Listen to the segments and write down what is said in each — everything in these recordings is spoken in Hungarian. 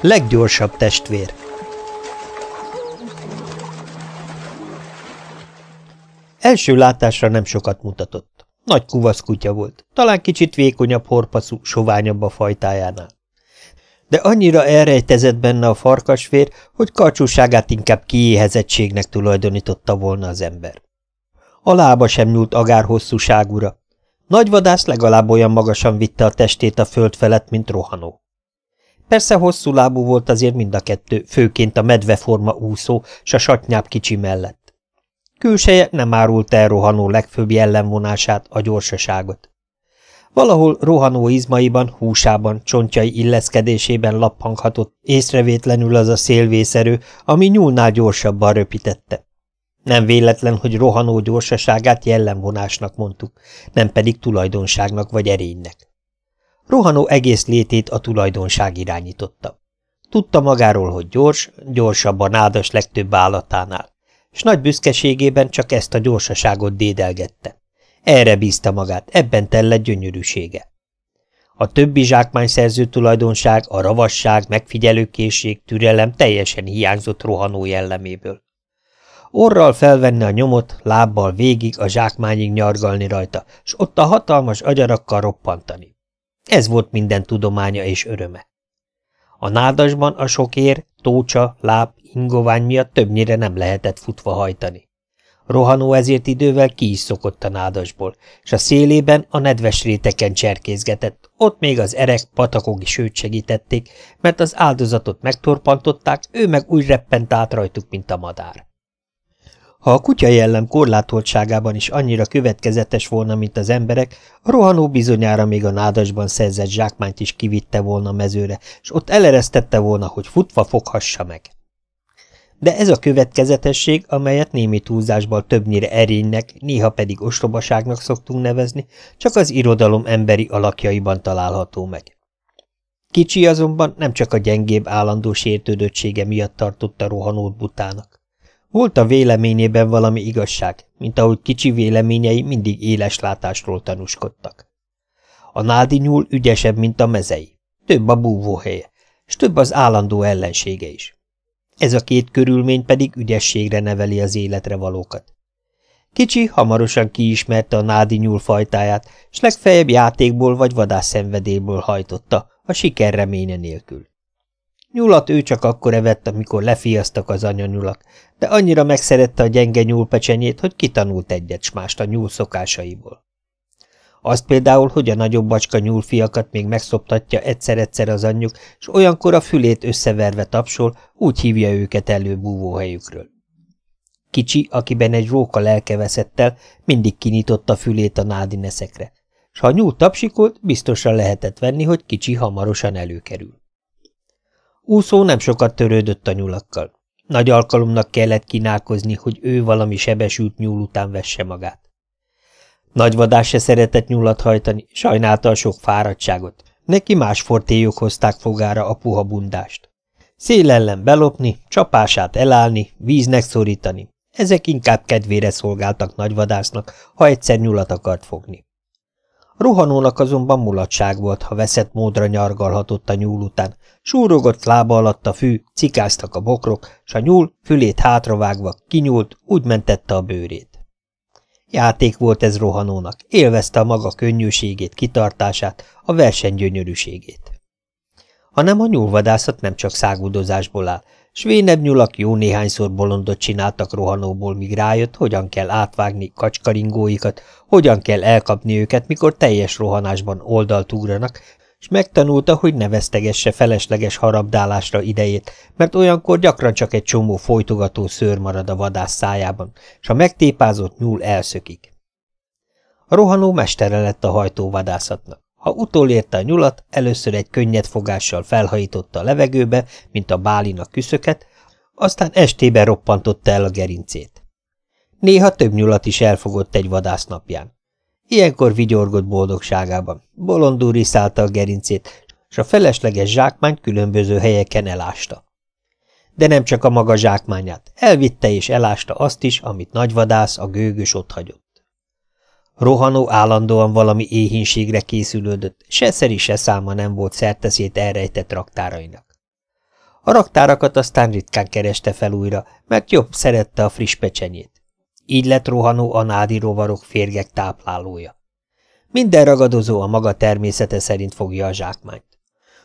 Leggyorsabb testvér Első látásra nem sokat mutatott. Nagy kuvasz kutya volt, talán kicsit vékonyabb horpaszú, soványabb a fajtájánál. De annyira elrejtezett benne a farkasfér, hogy karcsúságát inkább kiéhezettségnek tulajdonította volna az ember. A lába sem nyúlt agár hosszúságúra. Nagy vadász legalább olyan magasan vitte a testét a föld felett, mint rohanó. Persze hosszú lábú volt azért mind a kettő, főként a medveforma úszó, s a satnyább kicsi mellett. Külseje nem árult el rohanó legfőbb jellemvonását, a gyorsaságot. Valahol rohanó izmaiban, húsában, csontjai illeszkedésében lappanghatott észrevétlenül az a szélvészerő, ami nyúlnál gyorsabban röpítette. Nem véletlen, hogy rohanó gyorsaságát jellemvonásnak mondtuk, nem pedig tulajdonságnak vagy erénynek. Rohanó egész létét a tulajdonság irányította. Tudta magáról, hogy gyors, gyorsabb a nádas legtöbb állatánál, és nagy büszkeségében csak ezt a gyorsaságot dédelgette. Erre bízta magát, ebben tellett gyönyörűsége. A többi zsákmányszerző tulajdonság, a ravasság, megfigyelőkészség, türelem teljesen hiányzott rohanó jelleméből. Orral felvenni a nyomot, lábbal végig a zsákmányig nyargalni rajta, s ott a hatalmas agyarakkal roppantani. Ez volt minden tudománya és öröme. A nádasban a sok ér, tócsa, láb, ingovány miatt többnyire nem lehetett futva hajtani. Rohanó ezért idővel ki is szokott a nádasból, és a szélében a nedves réteken cserkézgetett, ott még az erek patakok is őt segítették, mert az áldozatot megtorpantották, ő meg úgy reppent át rajtuk, mint a madár. Ha a kutya jellem korlátoltságában is annyira következetes volna, mint az emberek, a rohanó bizonyára még a nádasban szerzett zsákmányt is kivitte volna mezőre, és ott eleresztette volna, hogy futva foghassa meg. De ez a következetesség, amelyet némi túlzásból többnyire erénynek, néha pedig ostobaságnak szoktunk nevezni, csak az irodalom emberi alakjaiban található meg. Kicsi azonban nem csak a gyengébb állandó sértődöttsége miatt tartotta rohanót butának. Volt a véleményében valami igazság, mint ahogy kicsi véleményei mindig éles látásról tanúskodtak. A nádi nyúl ügyesebb, mint a mezei. Több a búvóhelye, és több az állandó ellensége is. Ez a két körülmény pedig ügyességre neveli az életre valókat. Kicsi hamarosan kiismerte a nádi nyúl fajtáját, s legfeljebb játékból vagy vadászszenvedélyből hajtotta, a siker reménye nélkül. Nyulat ő csak akkor evett, amikor lefiasztak az anyanyulak, de annyira megszerette a gyenge nyúlpecsenyét, hogy kitanult egyet mást a nyúl szokásaiból. Azt például, hogy a nagyobb bacska nyúlfiakat még megszoptatja egyszer-egyszer az anyjuk, és olyankor a fülét összeverve tapsol, úgy hívja őket elő búvóhelyükről. Kicsi, akiben egy róka lelke veszett el, mindig kinyitotta fülét a nádineszekre, s ha a nyúl tapsikolt, biztosan lehetett venni, hogy kicsi hamarosan előkerül. Úszó nem sokat törődött a nyulakkal. Nagy alkalomnak kellett kínálkozni, hogy ő valami sebesült nyúl után vesse magát. Nagy vadás se szeretett nyulat hajtani, sajnálta a sok fáradtságot. Neki más fortélyok hozták fogára a puha bundást. Szél ellen belopni, csapását elállni, víznek szorítani. Ezek inkább kedvére szolgáltak nagyvadásznak, ha egyszer nyulat akart fogni. Rohanónak azonban mulatság volt, ha veszett módra nyargalhatott a nyúl után. Súrogott lába alatt a fű, cikáztak a bokrok, s a nyúl, fülét hátravágva, kinyúlt, úgy mentette a bőrét. Játék volt ez rohanónak, élvezte a maga könnyűségét, kitartását, a verseny gyönyörűségét. Hanem a nyúlvadászat nem csak szágudozásból áll, s vénebb nyulak jó néhányszor bolondot csináltak rohanóból, míg rájött, hogyan kell átvágni kacskaringóikat, hogyan kell elkapni őket, mikor teljes rohanásban oldalt ugranak, és megtanulta, hogy ne vesztegesse felesleges harabdálásra idejét, mert olyankor gyakran csak egy csomó folytogató szőr marad a vadász szájában, és a megtépázott nyúl elszökik. A rohanó mestere lett a hajtóvadászatnak. Ha utolérte a nyulat, először egy könnyed fogással felhajította a levegőbe, mint a bálinak küszöket, aztán estében roppantotta el a gerincét. Néha több nyulat is elfogott egy vadásznapján. Ilyenkor vigyorgott boldogságában, bolondul riszálta a gerincét, és a felesleges zsákmányt különböző helyeken elásta. De nem csak a maga zsákmányát, elvitte és elásta azt is, amit nagyvadász a gőgös ott hagyott. Rohanó állandóan valami éhínségre készülődött, se szeri se száma nem volt szerteszét elrejtett raktárainak. A raktárakat aztán ritkán kereste fel újra, mert jobb szerette a friss pecsenyét. Így lett rohanó a nádi rovarok férgek táplálója. Minden ragadozó a maga természete szerint fogja a zsákmányt.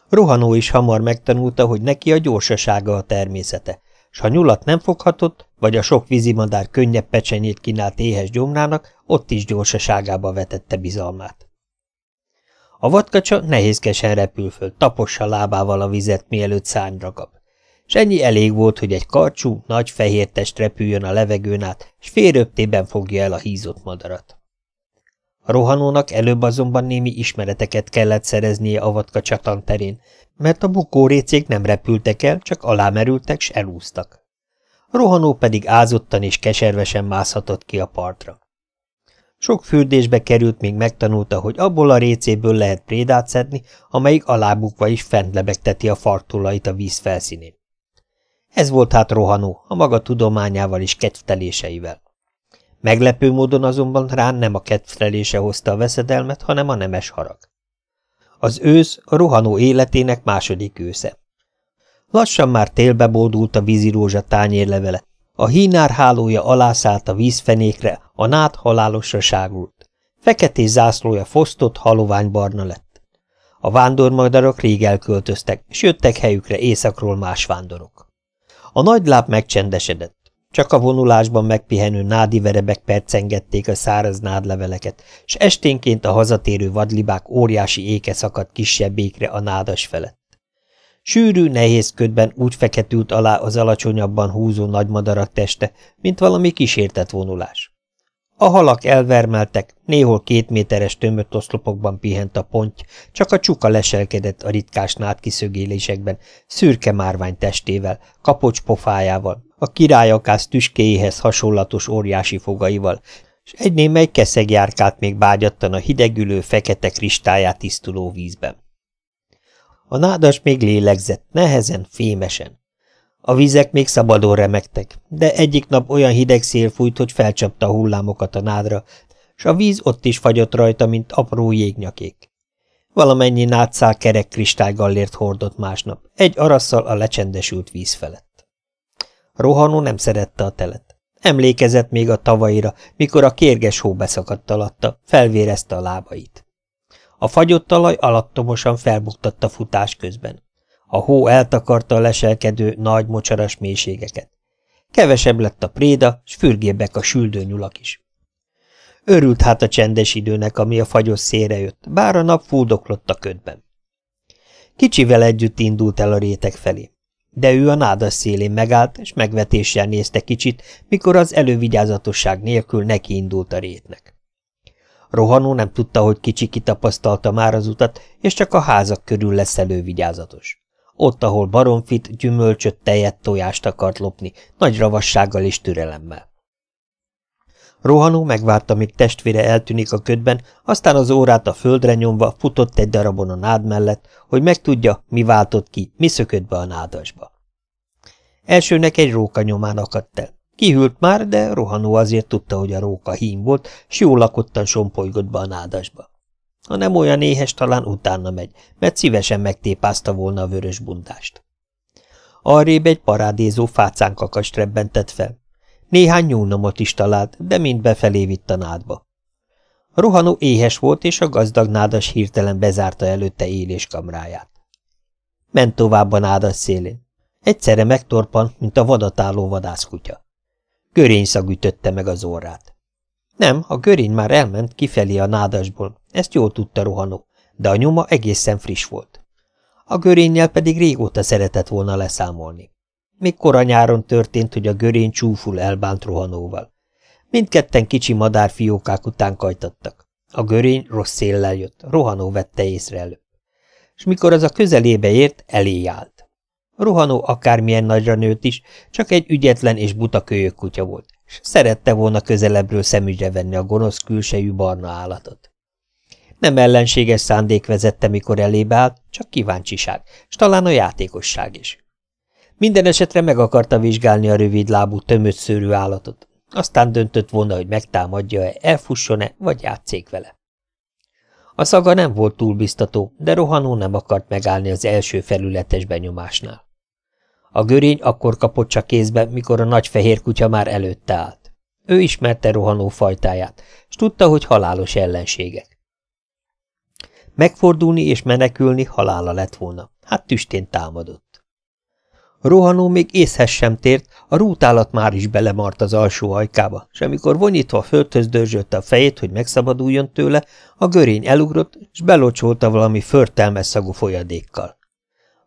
Rohanó is hamar megtanulta, hogy neki a gyorsasága a természete, s ha nyulat nem foghatott, vagy a sok vízimadár könnyebb pecsenyét kínált éhes gyomrának, ott is gyorsaságába vetette bizalmát. A vadkacsa nehézkesen repül föl, tapossa lábával a vizet, mielőtt szárnyra kap. S ennyi elég volt, hogy egy karcsú, nagy fehér test repüljön a levegőn át, s félröptében fogja el a hízott madarat. A rohanónak előbb azonban némi ismereteket kellett szereznie a vadkacsa tanterén, mert a bukórécék nem repültek el, csak alámerültek, s elúztak. A rohanó pedig ázottan és keservesen mászhatott ki a partra. Sok fürdésbe került, még megtanulta, hogy abból a récéből lehet prédát szedni, amelyik alábukva is fent lebegteti a fartulait a víz felszínén. Ez volt hát rohanó, a maga tudományával és kedvteléseivel. Meglepő módon azonban rán nem a kedvtelése hozta a veszedelmet, hanem a nemes harag. Az ősz a rohanó életének második ősze. Lassan már télbe bódult a vízirózsa tányérlevele, a hínár hálója alászállt a vízfenékre, a nád halálosra ságult. Feketés zászlója fosztott, haloványbarna lett. A vándormadarak rég elköltöztek, és jöttek helyükre északról más vándorok. A nagy láb megcsendesedett. Csak a vonulásban megpihenő nádi verebek percengették a száraz nádleveleket, s esténként a hazatérő vadlibák óriási éke szakadt kisebbékre a nádas felett. Sűrű, nehéz ködben úgy feketült alá az alacsonyabban húzó nagymadarak teste, mint valami kísértett vonulás. A halak elvermeltek, néhol két méteres tömött oszlopokban pihent a ponty, csak a csuka leselkedett a ritkás nádkiszögélésekben, szürke márvány testével, kapocs pofájával, a királyakász tüskéjéhez hasonlatos óriási fogaival, és egy némely keszeg járkált még bágyattan a hidegülő, fekete kristályát tisztuló vízben. A nádas még lélegzett, nehezen, fémesen. A vizek még szabadon remektek, de egyik nap olyan hideg szél fújt, hogy felcsapta a hullámokat a nádra, s a víz ott is fagyott rajta, mint apró jégnyakék. Valamennyi nátszál kerek kristálygallért hordott másnap, egy arasszal a lecsendesült víz felett. Rohanó nem szerette a telet. Emlékezett még a tavaira, mikor a kérges hó beszakadt alatta, felvérezte a lábait. A fagyott talaj alattomosan felbuktatta futás közben. A hó eltakarta a leselkedő nagy mocsaras mélységeket. Kevesebb lett a préda, s fürgébbek a süldő nyulak is. Örült hát a csendes időnek, ami a fagyos szélre jött, bár a nap fuldoklott a ködben. Kicsivel együtt indult el a rétek felé, de ő a nádas szélén megállt, és megvetéssel nézte kicsit, mikor az elővigyázatosság nélkül neki indult a rétnek. Rohanó nem tudta, hogy kicsi kitapasztalta már az utat, és csak a házak körül lesz elővigyázatos ott, ahol baromfit, gyümölcsöt, tejet, tojást akart lopni, nagy ravassággal és türelemmel. Rohanó megvárta, míg testvére eltűnik a ködben, aztán az órát a földre nyomva futott egy darabon a nád mellett, hogy megtudja, mi váltott ki, mi szökött be a nádasba. Elsőnek egy róka nyomán akadt el. Kihűlt már, de rohanó azért tudta, hogy a róka hím volt, s jól lakottan sompolygott be a nádasba. Ha nem olyan éhes, talán utána megy, mert szívesen megtépázta volna a vörös bundást. Arrébb egy parádézó fácánkakast rebbentett fel. Néhány nyúlnomot is talált, de mind befelé vitt a nádba. A rohanó éhes volt, és a gazdag nádas hirtelen bezárta előtte éléskamráját. Ment tovább a nádas szélén. Egyszerre megtorpan, mint a vadatáló vadászkutya. Görényszag ütötte meg az orrát. Nem, a görény már elment kifelé a nádasból, ezt jól tudta rohanó, de a nyoma egészen friss volt. A görénnyel pedig régóta szeretett volna leszámolni. Még kora nyáron történt, hogy a görény csúful elbánt rohanóval. Mindketten kicsi madárfiókák után kajtattak. A görény rossz széllel jött, rohanó vette észre előbb. És mikor az a közelébe ért, elé állt. Rohanó akármilyen nagyra nőtt is, csak egy ügyetlen és buta kölyök kutya volt, és szerette volna közelebbről szemügyre venni a gonosz külsejű barna állatot. Nem ellenséges szándék vezette, mikor elébe állt, csak kíváncsiság, s talán a játékosság is. Minden esetre meg akarta vizsgálni a rövid lábú, tömött szőrű állatot. Aztán döntött volna, hogy megtámadja-e, elfusson-e, vagy játszék vele. A szaga nem volt túl biztató, de rohanó nem akart megállni az első felületes benyomásnál. A görény akkor kapott csak kézbe, mikor a nagy fehér kutya már előtte állt. Ő ismerte rohanó fajtáját, s tudta, hogy halálos ellenségek. Megfordulni és menekülni halála lett volna, hát tüstén támadott. A rohanó még észhez sem tért, a rútálat már is belemart az alsó ajkába, és amikor vonyítva a földhöz dörzsölte a fejét, hogy megszabaduljon tőle, a görény elugrott, és belocsolta valami förtelmes szagú folyadékkal.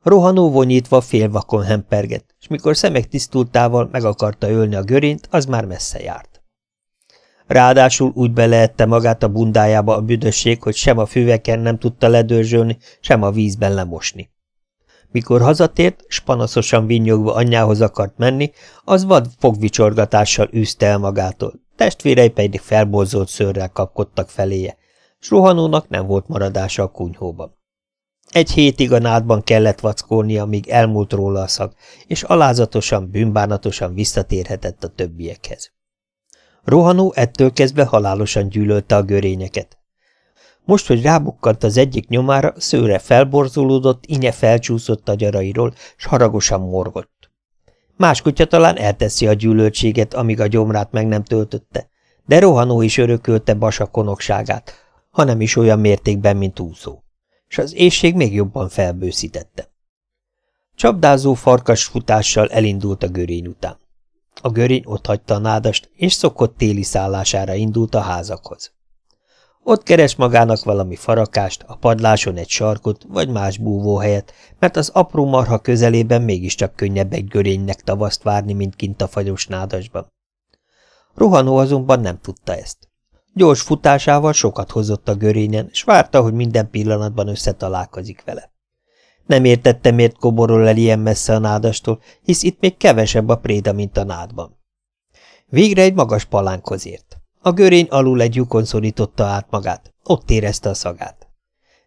Rohanó vonyítva félvakon hempergett, és mikor szemek tisztultával meg akarta ölni a görényt, az már messze járt. Ráadásul úgy beleette magát a bundájába a büdösség, hogy sem a füveken nem tudta ledörzsölni, sem a vízben lemosni. Mikor hazatért, s panaszosan vinnyogva anyjához akart menni, az vad fogvicsorgatással űzte el magától, testvérei pedig felborzolt szőrrel kapkodtak feléje, s rohanónak nem volt maradása a kunyhóban. Egy hétig a nádban kellett vackolnia, míg elmúlt róla a szag, és alázatosan, bűnbánatosan visszatérhetett a többiekhez. Rohanó ettől kezdve halálosan gyűlölte a görényeket. Most, hogy rábukkant az egyik nyomára, szőre felborzolódott, inye felcsúszott a gyarairól, s haragosan morgott. Más kutya talán elteszi a gyűlöltséget, amíg a gyomrát meg nem töltötte, de rohanó is örökölte Basa konokságát, hanem is olyan mértékben, mint úszó. És az éjség még jobban felbőszítette. Csapdázó farkas futással elindult a görény után. A görény otthagyta a nádast, és szokott téli szállására indult a házakhoz. Ott keres magának valami farakást, a padláson egy sarkot, vagy más búvóhelyet, mert az apró marha közelében mégiscsak könnyebb egy görénynek tavaszt várni, mint kint a fagyos nádasban. Rohanó azonban nem tudta ezt. Gyors futásával sokat hozott a görényen, s várta, hogy minden pillanatban összetalálkozik vele. Nem értette, miért koborol el ilyen messze a nádastól, hisz itt még kevesebb a préda, mint a nádban. Végre egy magas palánkhoz ért. A görény alul egy lyukon szorította át magát, ott érezte a szagát.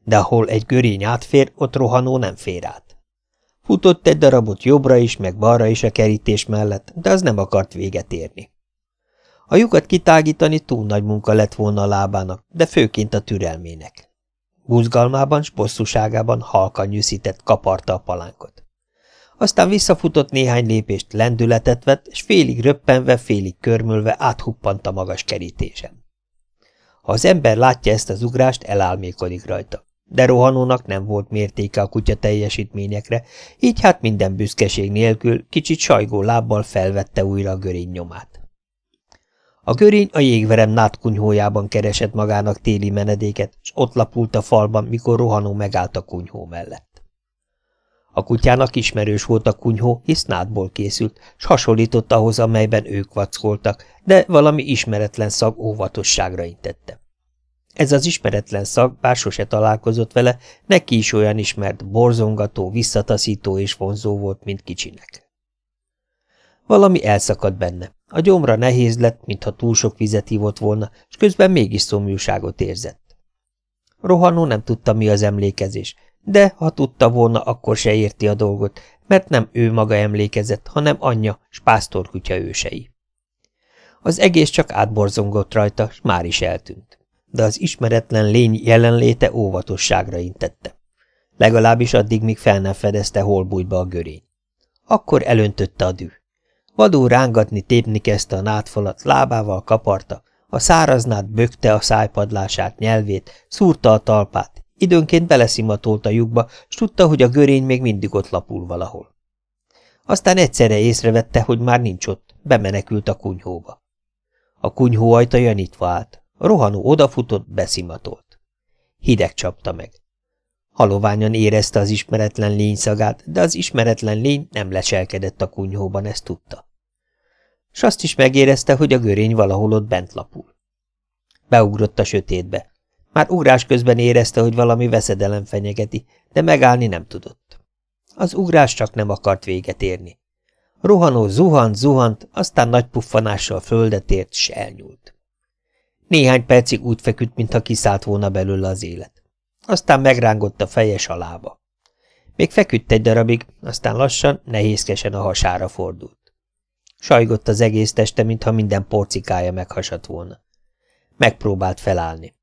De ahol egy görény átfér, ott rohanó nem fér át. Futott egy darabot jobbra is, meg balra is a kerítés mellett, de az nem akart véget érni. A lyukat kitágítani túl nagy munka lett volna a lábának, de főként a türelmének. Buzgalmában bosszúságában halkan nyűszített, kaparta a palánkot. Aztán visszafutott néhány lépést, lendületet vett, és félig röppenve, félig körmülve áthuppant a magas kerítésen. Ha az ember látja ezt az ugrást, elálmékodik rajta. De rohanónak nem volt mértéke a kutya teljesítményekre, így hát minden büszkeség nélkül kicsit sajgó lábbal felvette újra a görény nyomát. A görény a jégverem nátkunyhójában keresett magának téli menedéket, és ott lapult a falban, mikor rohanó megállt a kunyhó mellett. A kutyának ismerős volt a kunyhó, hisz nádból készült, s hasonlított ahhoz, amelyben ők vackoltak, de valami ismeretlen szag óvatosságra intette. Ez az ismeretlen szag, bár sose találkozott vele, neki is olyan ismert, borzongató, visszataszító és vonzó volt, mint kicsinek. Valami elszakadt benne. A gyomra nehéz lett, mintha túl sok vizet ívott volna, és közben mégis szomjúságot érzett. Rohanó nem tudta, mi az emlékezés, de ha tudta volna, akkor se érti a dolgot, mert nem ő maga emlékezett, hanem anyja, s pásztorkutya ősei. Az egész csak átborzongott rajta, s már is eltűnt. De az ismeretlen lény jelenléte óvatosságra intette. Legalábbis addig, míg fel nem fedezte holbújba a görény. Akkor elöntötte a dű. Vadul rángatni, tépni kezdte a nádfalat, lábával kaparta, a száraznát bökte a szájpadlását, nyelvét, szúrta a talpát, Időnként beleszimatolt a lyukba, s tudta, hogy a görény még mindig ott lapul valahol. Aztán egyszerre észrevette, hogy már nincs ott, bemenekült a kunyhóba. A kunyhó ajtaja nyitva állt. A rohanó odafutott, beszimatolt. Hideg csapta meg. Haloványan érezte az ismeretlen lény szagát, de az ismeretlen lény nem leselkedett a kunyhóban, ezt tudta. S azt is megérezte, hogy a görény valahol ott bent lapul. Beugrott a sötétbe. Már ugrás közben érezte, hogy valami veszedelem fenyegeti, de megállni nem tudott. Az ugrás csak nem akart véget érni. Rohanó zuhant, zuhant, aztán nagy puffanással földet ért, s elnyúlt. Néhány percig úgy feküdt, mintha kiszállt volna belőle az élet. Aztán megrángotta fejes alába. Még feküdt egy darabig, aztán lassan, nehézkesen a hasára fordult. Sajgott az egész teste, mintha minden porcikája meghasadt volna. Megpróbált felállni.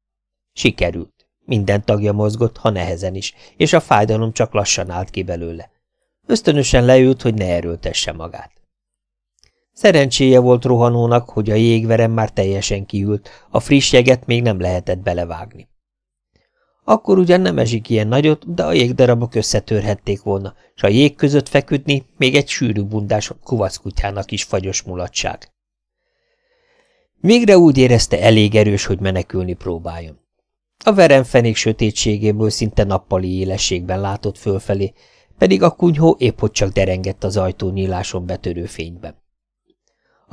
Sikerült. Minden tagja mozgott, ha nehezen is, és a fájdalom csak lassan állt ki belőle. Ösztönösen leült, hogy ne erőltesse magát. Szerencséje volt rohanónak, hogy a jégverem már teljesen kiült, a friss jeget még nem lehetett belevágni. Akkor ugyan nem esik ilyen nagyot, de a jégdarabok összetörhették volna, és a jég között feküdni még egy sűrű bundás kuvackutyának is fagyos mulatság. Végre úgy érezte elég erős, hogy menekülni próbáljon. A veremfenék sötétségéből szinte nappali élességben látott fölfelé, pedig a kunyhó épp hogy csak derengett az ajtó nyíláson betörő fényben.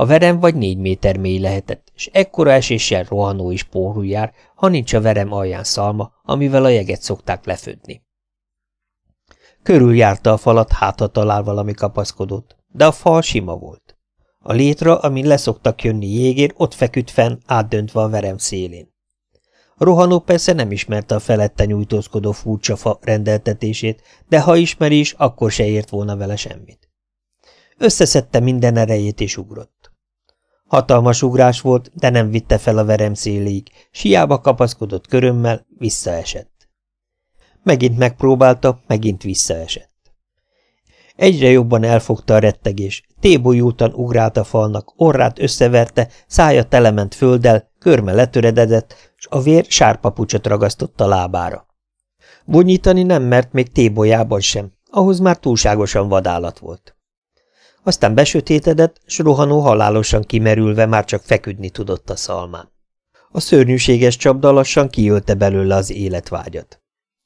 A verem vagy négy méter mély lehetett, és ekkora eséssel rohanó is pórul jár, ha nincs a verem alján szalma, amivel a jeget szokták lefödni. Körüljárta a falat, hátra talál valami kapaszkodott, de a fal sima volt. A létra, amin leszoktak jönni jégér, ott feküdt fenn, átdöntve a verem szélén. A rohanó persze nem ismerte a felette nyújtózkodó furcsa fa rendeltetését, de ha ismeri is, akkor se ért volna vele semmit. Összeszedte minden erejét és ugrott. Hatalmas ugrás volt, de nem vitte fel a verem széléig, siába kapaszkodott körömmel, visszaesett. Megint megpróbálta, megint visszaesett. Egyre jobban elfogta a rettegés, tébolyultan ugrált a falnak, orrát összeverte, szája telement földdel, körme letöredezett, s a vér sárpapucsot ragasztott a lábára. Bonyítani nem mert még tébolyában sem, ahhoz már túlságosan vadállat volt. Aztán besötétedett, s rohanó halálosan kimerülve már csak feküdni tudott a szalmán. A szörnyűséges csapda lassan kiölte belőle az életvágyat.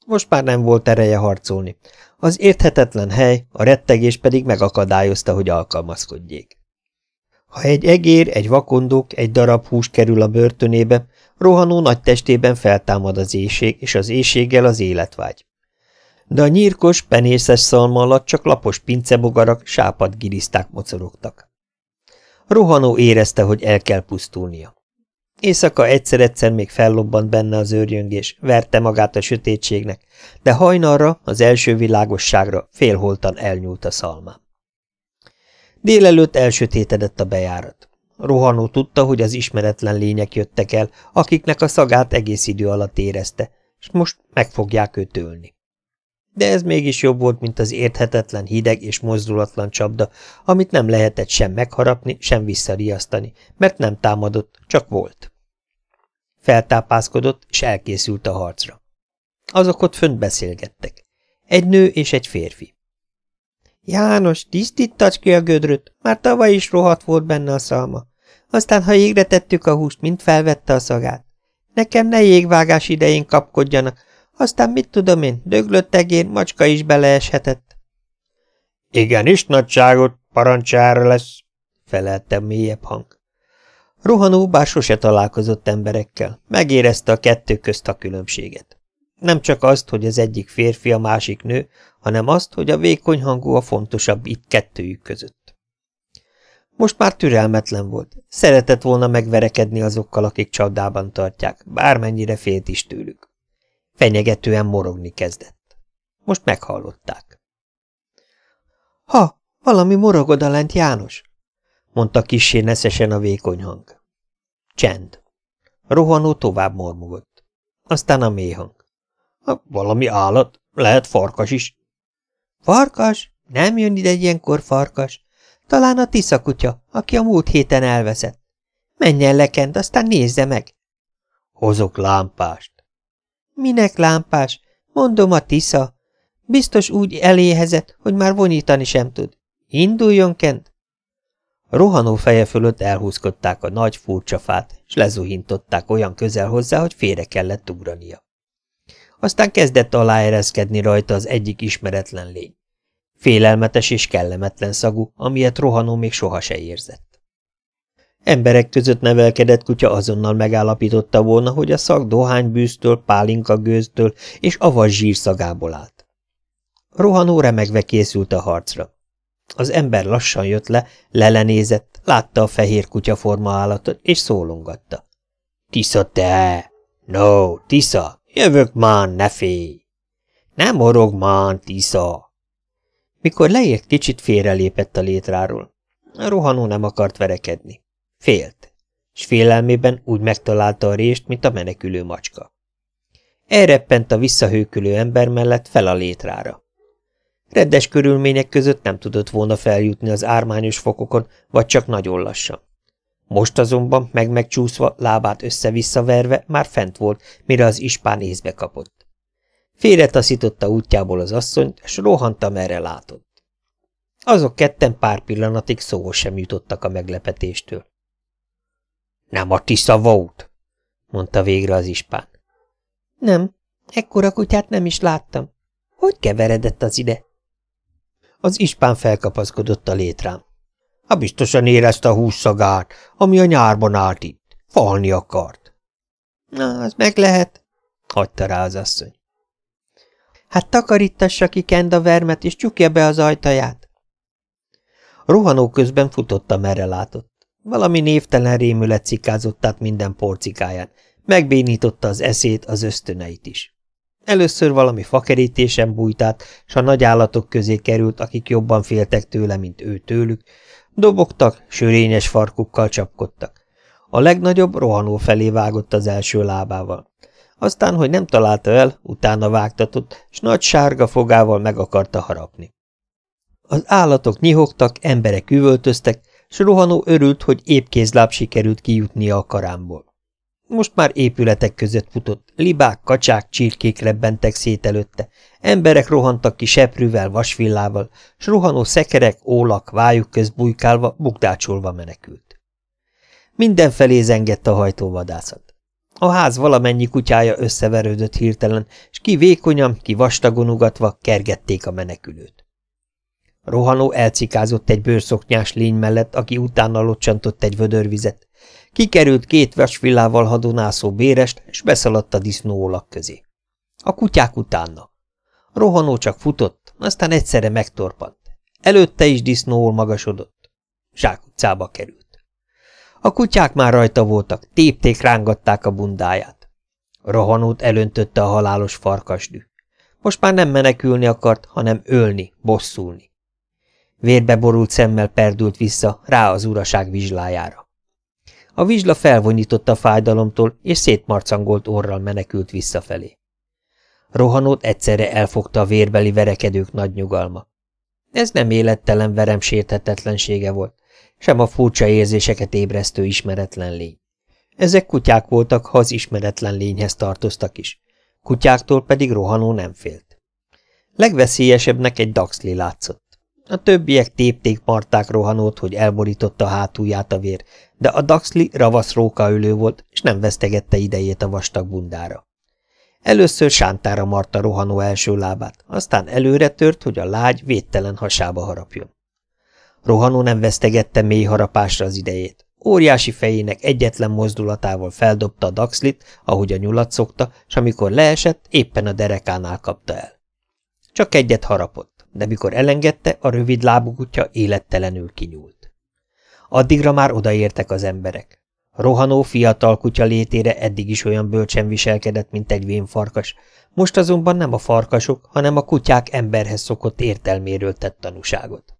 Most már nem volt ereje harcolni. Az érthetetlen hely, a rettegés pedig megakadályozta, hogy alkalmazkodjék. Ha egy egér, egy vakondok, egy darab hús kerül a börtönébe, rohanó nagy testében feltámad az éjség, és az éjséggel az életvágy. De a nyírkos, penészes szalma alatt csak lapos pincebogarak, sápad giriszták mocorogtak. Rohanó érezte, hogy el kell pusztulnia. Éjszaka egyszer-egyszer még fellobbant benne az őrjöngés, verte magát a sötétségnek, de hajnalra, az első világosságra félholtan elnyúlt a szalmám. Délelőtt elsötétedett a bejárat. Rohanó tudta, hogy az ismeretlen lények jöttek el, akiknek a szagát egész idő alatt érezte, és most meg fogják őt ölni. De ez mégis jobb volt, mint az érthetetlen hideg és mozdulatlan csapda, amit nem lehetett sem megharapni, sem visszariasztani, mert nem támadott, csak volt. Feltápászkodott, és elkészült a harcra. Azok ott fönt beszélgettek. Egy nő és egy férfi. János, tisztítacs ki a gödröt, már tavaly is rohadt volt benne a szalma. Aztán, ha égre tettük a húst, mind felvette a szagát. Nekem ne jégvágás idején kapkodjanak, aztán mit tudom én, döglött egér, macska is beleeshetett. Igenis, nagyságot, parancsára lesz, felelte mélyebb hang. Rohanó bár sose találkozott emberekkel, megérezte a kettő közt a különbséget. Nem csak azt, hogy az egyik férfi, a másik nő, hanem azt, hogy a vékony hangú a fontosabb itt kettőjük között. Most már türelmetlen volt. Szeretett volna megverekedni azokkal, akik csapdában tartják, bármennyire félt is tőlük. Fenyegetően morogni kezdett. Most meghallották. Ha, valami morog lent, János, mondta kissé neszesen a vékony hang. Csend. Rohanó tovább mormogott. Aztán a mély hang. Ha, valami állat, lehet farkas is. Farkas? Nem jön ide ilyenkor farkas. Talán a Tisza kutya, aki a múlt héten elveszett. Menjen lekent, aztán nézze meg. Hozok lámpást. Minek lámpás? Mondom a Tisza. Biztos úgy eléhezett, hogy már vonítani sem tud. Induljon kent. A rohanó feje fölött elhúzkodták a nagy furcsa fát, és lezuhintották olyan közel hozzá, hogy félre kellett ugrania. Aztán kezdett aláereszkedni rajta az egyik ismeretlen lény. Félelmetes és kellemetlen szagú, amilyet rohanó még soha se érzett. Emberek között nevelkedett kutya azonnal megállapította volna, hogy a szag dohánybűztől, pálinka gőztől és avas zsírszagából állt. Rohanó remegve készült a harcra. Az ember lassan jött le, lelenézett, látta a fehér kutya forma állatot, és szólongatta. – Tisza te! No, Tisza, jövök már, ne félj! Nem morog már, Tisza! Mikor leért, kicsit félrelépett a létráról. A rohanó nem akart verekedni. Félt, és félelmében úgy megtalálta a rést, mint a menekülő macska. Elreppent a visszahőkülő ember mellett fel a létrára. Reddes körülmények között nem tudott volna feljutni az ármányos fokokon, vagy csak nagyon lassan. Most azonban, meg-megcsúszva, lábát össze-vissza verve, már fent volt, mire az ispán észbe kapott. Félretaszította útjából az asszonyt, és rohant, merre látott. Azok ketten pár pillanatig szóhoz sem jutottak a meglepetéstől. – Nem a tisza volt, mondta végre az ispán. – Nem, ekkora kutyát nem is láttam. Hogy keveredett az ide? Az ispán felkapaszkodott a létrám. Ha biztosan érezte a húszszagát, ami a nyárban állt itt. Falni akart. Na, az meg lehet, hagyta rá az asszony. Hát takarítassa ki Kend a vermet, és csukja be az ajtaját. Rohanó közben futott, merre látott. Valami névtelen rémület cikázott át minden porcikáján. Megbénította az eszét, az ösztöneit is. Először valami fakerítésen bújt át, s a nagy állatok közé került, akik jobban féltek tőle, mint ő tőlük. Dobogtak, sörényes farkukkal csapkodtak. A legnagyobb rohanó felé vágott az első lábával. Aztán, hogy nem találta el, utána vágtatott, s nagy sárga fogával meg akarta harapni. Az állatok nyihogtak, emberek üvöltöztek, s rohanó örült, hogy épp kézláb sikerült kijutnia a karámból. Most már épületek között futott, libák, kacsák, csirkék rebbentek szét előtte, emberek rohantak ki seprűvel, vasvillával, s rohanó szekerek, ólak, vájuk közt bujkálva, bukdácsolva menekült. Mindenfelé zengett a hajtóvadászat. A ház valamennyi kutyája összeverődött hirtelen, s ki vékonyan, ki vastagon ugatva kergették a menekülőt. Rohanó elcikázott egy bőrszoknyás lény mellett, aki utána locsantott egy vödörvizet, Kikerült két vasvillával hadonászó bérest, és beszaladt a disznóolak közé. A kutyák utána. Rohanó csak futott, aztán egyszerre megtorpant. Előtte is disznóol magasodott. utcába került. A kutyák már rajta voltak, tépték, rángatták a bundáját. Rohanót elöntötte a halálos farkasdű. Most már nem menekülni akart, hanem ölni, bosszulni. Vérbe borult szemmel perdült vissza, rá az uraság vizslájára. A vizsla felvonyított a fájdalomtól, és szétmarcangolt orral menekült visszafelé. Rohanót egyszerre elfogta a vérbeli verekedők nagy nyugalma. Ez nem élettelen verem sérthetetlensége volt, sem a furcsa érzéseket ébresztő ismeretlen lény. Ezek kutyák voltak, ha az ismeretlen lényhez tartoztak is. Kutyáktól pedig rohanó nem félt. Legveszélyesebbnek egy daxli látszott. A többiek tépték marták rohanót, hogy elborította hátulját a vér, de a Daxli ravasz rókaülő volt, és nem vesztegette idejét a vastag bundára. Először sántára marta rohanó első lábát, aztán előre tört, hogy a lágy védtelen hasába harapjon. Rohanó nem vesztegette mély harapásra az idejét. Óriási fejének egyetlen mozdulatával feldobta a Daxlit, ahogy a nyulat szokta, és amikor leesett, éppen a derekánál kapta el. Csak egyet harapott, de mikor elengedte, a rövid lábú kutya élettelenül kinyúlt. Addigra már odaértek az emberek. Rohanó fiatal kutya létére eddig is olyan bölcsen viselkedett, mint egy vénfarkas, most azonban nem a farkasok, hanem a kutyák emberhez szokott értelméről tett tanúságot.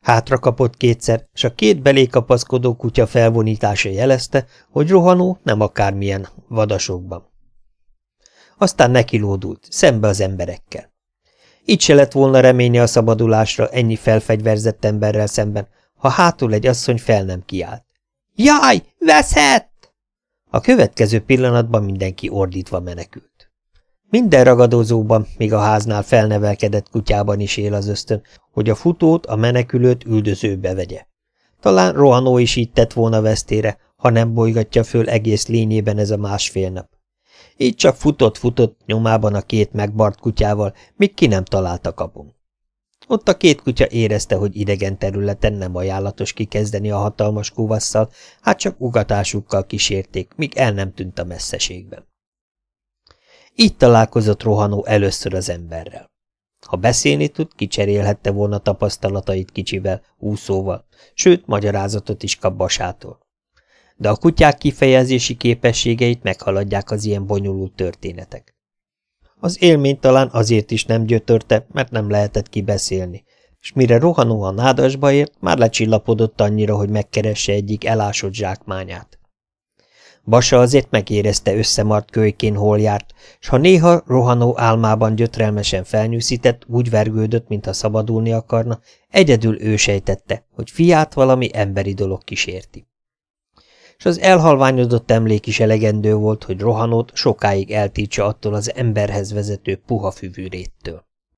Hátra kapott kétszer, és a két belé kapaszkodó kutya felvonítása jelezte, hogy rohanó nem akármilyen vadasokban. Aztán nekilódult, szembe az emberekkel. Itt se lett volna reménye a szabadulásra ennyi felfegyverzett emberrel szemben, ha hátul egy asszony fel nem kiált. Jaj, veszett! A következő pillanatban mindenki ordítva menekült. Minden ragadozóban, még a háznál felnevelkedett kutyában is él az ösztön, hogy a futót, a menekülőt üldözőbe vegye. Talán rohanó is így tett volna vesztére, ha nem bolygatja föl egész lényében ez a másfél nap. Így csak futott-futott nyomában a két megbart kutyával, míg ki nem találta kapunk. Ott a két kutya érezte, hogy idegen területen nem ajánlatos kikezdeni a hatalmas kuvasszal, hát csak ugatásukkal kísérték, míg el nem tűnt a messzeségben. Így találkozott rohanó először az emberrel. Ha beszélni tud, kicserélhette volna tapasztalatait kicsivel, úszóval, sőt, magyarázatot is kap basától. De a kutyák kifejezési képességeit meghaladják az ilyen bonyolult történetek. Az élmény talán azért is nem gyötörte, mert nem lehetett kibeszélni. és mire rohanó a nádasba ért, már lecsillapodott annyira, hogy megkeresse egyik elásott zsákmányát. Basa azért megérezte összemart kölykén hol járt, s ha néha rohanó álmában gyötrelmesen felnyűszített, úgy vergődött, mintha szabadulni akarna, egyedül ő sejtette, hogy fiát valami emberi dolog kísérti. És az elhalványodott emlék is elegendő volt, hogy rohanót sokáig eltítsa attól az emberhez vezető puha füvűréttől.